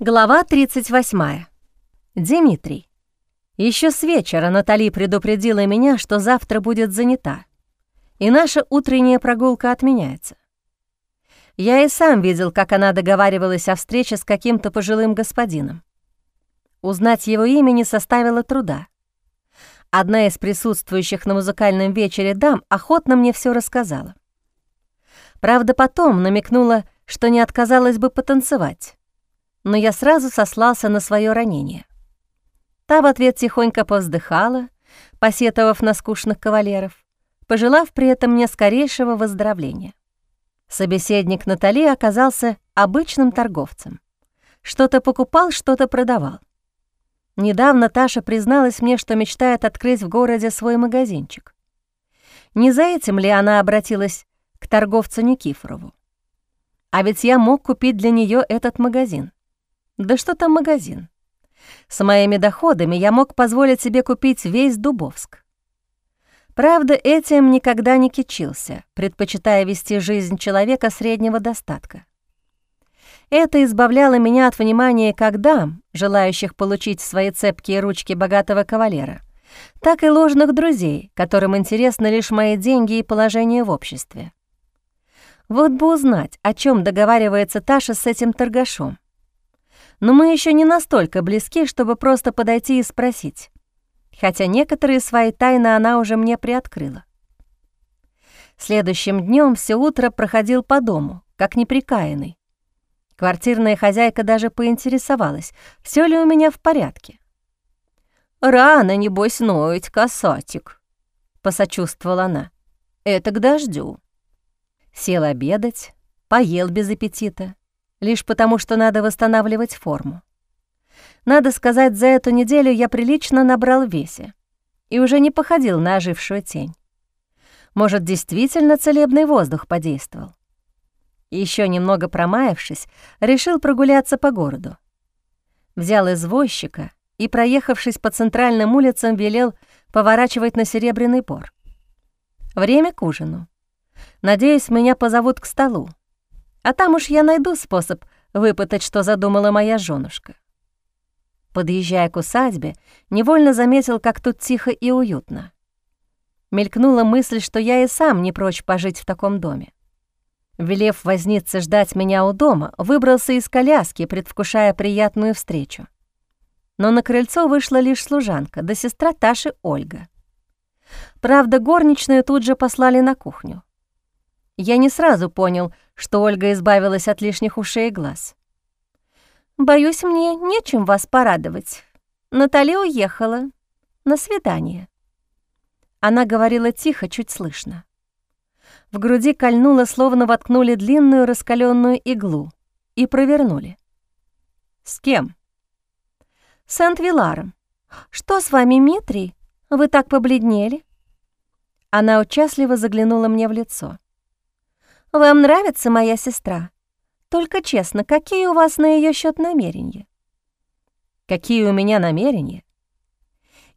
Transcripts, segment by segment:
Глава 38. Дмитрий. Еще с вечера Натали предупредила меня, что завтра будет занята, и наша утренняя прогулка отменяется. Я и сам видел, как она договаривалась о встрече с каким-то пожилым господином. Узнать его имя не составило труда. Одна из присутствующих на музыкальном вечере дам охотно мне все рассказала. Правда, потом намекнула, что не отказалась бы потанцевать но я сразу сослался на свое ранение. Та в ответ тихонько повздыхала, посетовав на скучных кавалеров, пожелав при этом мне скорейшего выздоровления. Собеседник Натали оказался обычным торговцем. Что-то покупал, что-то продавал. Недавно Таша призналась мне, что мечтает открыть в городе свой магазинчик. Не за этим ли она обратилась к торговцу Никифорову? А ведь я мог купить для нее этот магазин. Да что там магазин? С моими доходами я мог позволить себе купить весь Дубовск. Правда, этим никогда не кичился, предпочитая вести жизнь человека среднего достатка. Это избавляло меня от внимания как дам, желающих получить свои цепкие ручки богатого кавалера, так и ложных друзей, которым интересны лишь мои деньги и положение в обществе. Вот бы узнать, о чем договаривается Таша с этим торгашом но мы еще не настолько близки, чтобы просто подойти и спросить, хотя некоторые свои тайны она уже мне приоткрыла. Следующим днем все утро проходил по дому, как неприкаянный. Квартирная хозяйка даже поинтересовалась, все ли у меня в порядке. «Рано, небось, ноет, касатик», — посочувствовала она. «Это к дождю». Сел обедать, поел без аппетита, лишь потому, что надо восстанавливать форму. Надо сказать, за эту неделю я прилично набрал весе и уже не походил на ожившую тень. Может, действительно целебный воздух подействовал. Еще немного промаявшись, решил прогуляться по городу. Взял извозчика и, проехавшись по центральным улицам, велел поворачивать на Серебряный пор. Время к ужину. Надеюсь, меня позовут к столу. А там уж я найду способ выпытать, что задумала моя женушка. Подъезжая к усадьбе, невольно заметил, как тут тихо и уютно. Мелькнула мысль, что я и сам не прочь пожить в таком доме. Велев возниться ждать меня у дома, выбрался из коляски, предвкушая приятную встречу. Но на крыльцо вышла лишь служанка, да сестра Таши Ольга. Правда, горничную тут же послали на кухню. Я не сразу понял, что Ольга избавилась от лишних ушей и глаз. «Боюсь, мне нечем вас порадовать. Наталья уехала. На свидание». Она говорила тихо, чуть слышно. В груди кольнуло, словно воткнули длинную раскаленную иглу и провернули. «С кем?» «С Энт-Виларом. Что с вами, Митрий? Вы так побледнели?» Она участливо заглянула мне в лицо. Вам нравится моя сестра? Только честно, какие у вас на ее счет намерения? Какие у меня намерения?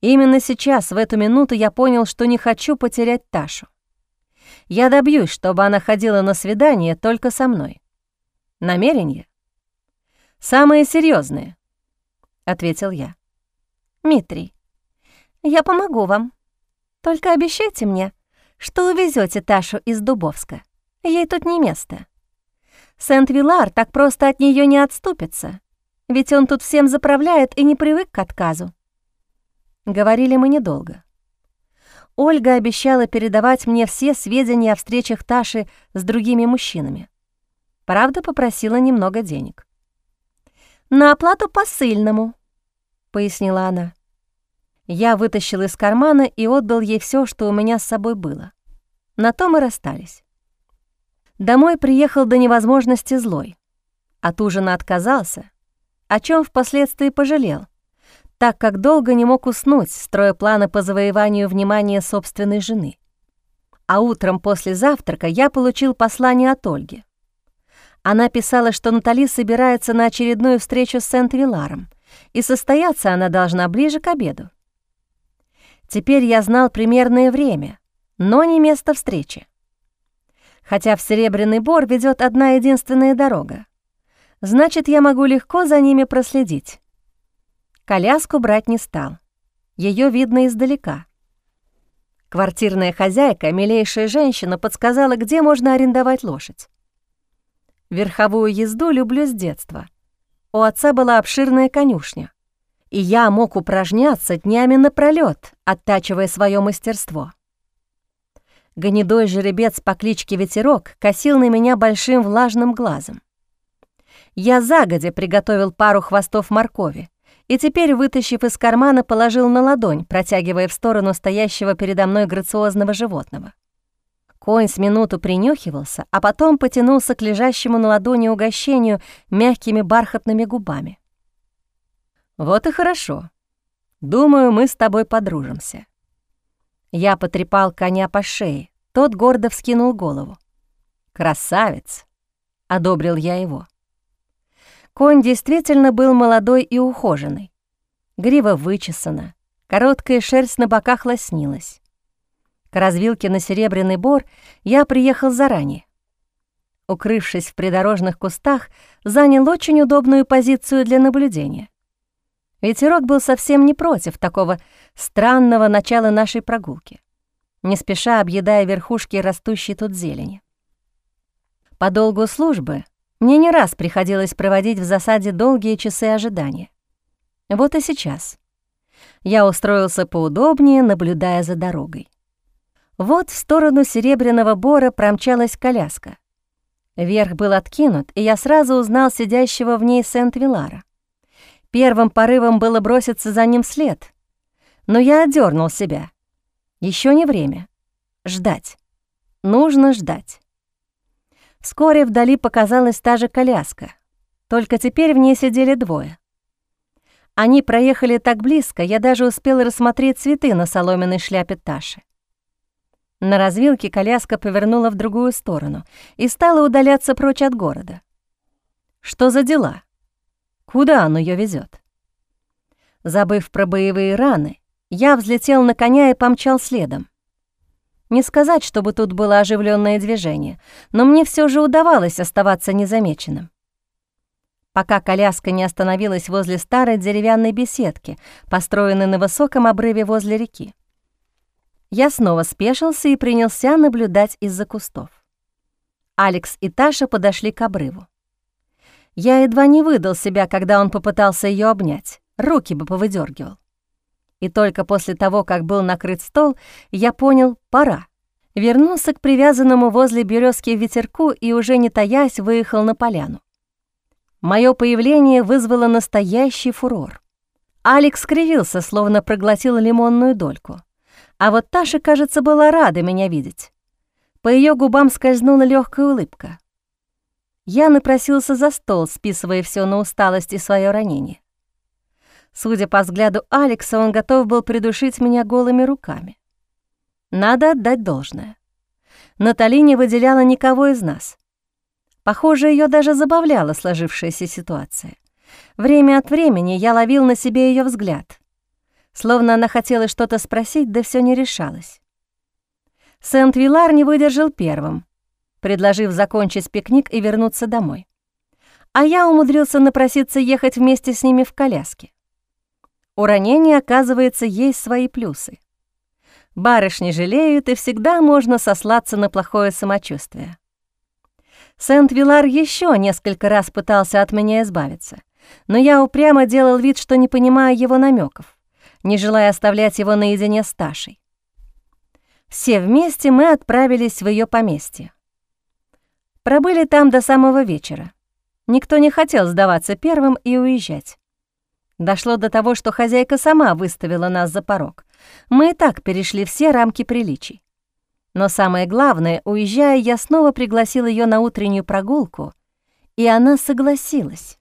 Именно сейчас, в эту минуту, я понял, что не хочу потерять Ташу. Я добьюсь, чтобы она ходила на свидание только со мной. Намерения? Самые серьезные, ответил я. Митрий, я помогу вам. Только обещайте мне, что увезете Ташу из Дубовска. Ей тут не место. Сент-Вилар так просто от нее не отступится, ведь он тут всем заправляет и не привык к отказу. Говорили мы недолго. Ольга обещала передавать мне все сведения о встречах Таши с другими мужчинами. Правда, попросила немного денег. «На оплату посыльному», — пояснила она. Я вытащил из кармана и отдал ей все, что у меня с собой было. На то мы расстались. Домой приехал до невозможности злой. От ужина отказался, о чем впоследствии пожалел, так как долго не мог уснуть, строя планы по завоеванию внимания собственной жены. А утром после завтрака я получил послание от Ольги. Она писала, что Натали собирается на очередную встречу с Сент-Виларом, и состояться она должна ближе к обеду. Теперь я знал примерное время, но не место встречи хотя в Серебряный Бор ведет одна единственная дорога. Значит, я могу легко за ними проследить. Коляску брать не стал. Ее видно издалека. Квартирная хозяйка, милейшая женщина, подсказала, где можно арендовать лошадь. Верховую езду люблю с детства. У отца была обширная конюшня, и я мог упражняться днями напролёт, оттачивая свое мастерство. Гнедой жеребец по кличке Ветерок косил на меня большим влажным глазом. Я загодя приготовил пару хвостов моркови, и теперь, вытащив из кармана, положил на ладонь, протягивая в сторону стоящего передо мной грациозного животного. Конь с минуту принюхивался, а потом потянулся к лежащему на ладони угощению мягкими бархатными губами. «Вот и хорошо. Думаю, мы с тобой подружимся». Я потрепал коня по шее, тот гордо вскинул голову. «Красавец!» — одобрил я его. Конь действительно был молодой и ухоженный. Грива вычесана, короткая шерсть на боках лоснилась. К развилке на Серебряный Бор я приехал заранее. Укрывшись в придорожных кустах, занял очень удобную позицию для наблюдения. Ветерок был совсем не против такого странного начала нашей прогулки, не спеша объедая верхушки растущей тут зелени. По долгу службы мне не раз приходилось проводить в засаде долгие часы ожидания. Вот и сейчас. Я устроился поудобнее, наблюдая за дорогой. Вот в сторону Серебряного Бора промчалась коляска. Верх был откинут, и я сразу узнал сидящего в ней Сент-Вилара. Первым порывом было броситься за ним след, но я отдернул себя. Еще не время. Ждать. Нужно ждать. Вскоре вдали показалась та же коляска, только теперь в ней сидели двое. Они проехали так близко, я даже успел рассмотреть цветы на соломенной шляпе Таши. На развилке коляска повернула в другую сторону и стала удаляться прочь от города. Что за дела? Куда он ее везет? Забыв про боевые раны, я взлетел на коня и помчал следом. Не сказать, чтобы тут было оживленное движение, но мне все же удавалось оставаться незамеченным. Пока коляска не остановилась возле старой деревянной беседки, построенной на высоком обрыве возле реки. Я снова спешился и принялся наблюдать из-за кустов. Алекс и Таша подошли к обрыву. Я едва не выдал себя, когда он попытался ее обнять, руки бы повыдергивал. И только после того, как был накрыт стол, я понял — пора. Вернулся к привязанному возле березки ветерку и, уже не таясь, выехал на поляну. Мое появление вызвало настоящий фурор. Алекс скривился, словно проглотил лимонную дольку. А вот Таша, кажется, была рада меня видеть. По ее губам скользнула легкая улыбка. Я напросился за стол, списывая все на усталость и свое ранение. Судя по взгляду Алекса, он готов был придушить меня голыми руками. Надо отдать должное. Натали не выделяла никого из нас. Похоже, ее даже забавляла сложившаяся ситуация. Время от времени я ловил на себе ее взгляд. Словно она хотела что-то спросить, да все не решалась. Сент-Вилар не выдержал первым, предложив закончить пикник и вернуться домой. А я умудрился напроситься ехать вместе с ними в коляске. У ранения, оказывается, есть свои плюсы. Барышни жалеют, и всегда можно сослаться на плохое самочувствие. Сент-Вилар еще несколько раз пытался от меня избавиться, но я упрямо делал вид, что не понимаю его намеков, не желая оставлять его наедине с Ташей. Все вместе мы отправились в ее поместье. Пробыли там до самого вечера. Никто не хотел сдаваться первым и уезжать. Дошло до того, что хозяйка сама выставила нас за порог. Мы и так перешли все рамки приличий. Но самое главное, уезжая, я снова пригласил ее на утреннюю прогулку, и она согласилась.